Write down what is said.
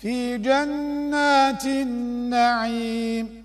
في جنات النعيم.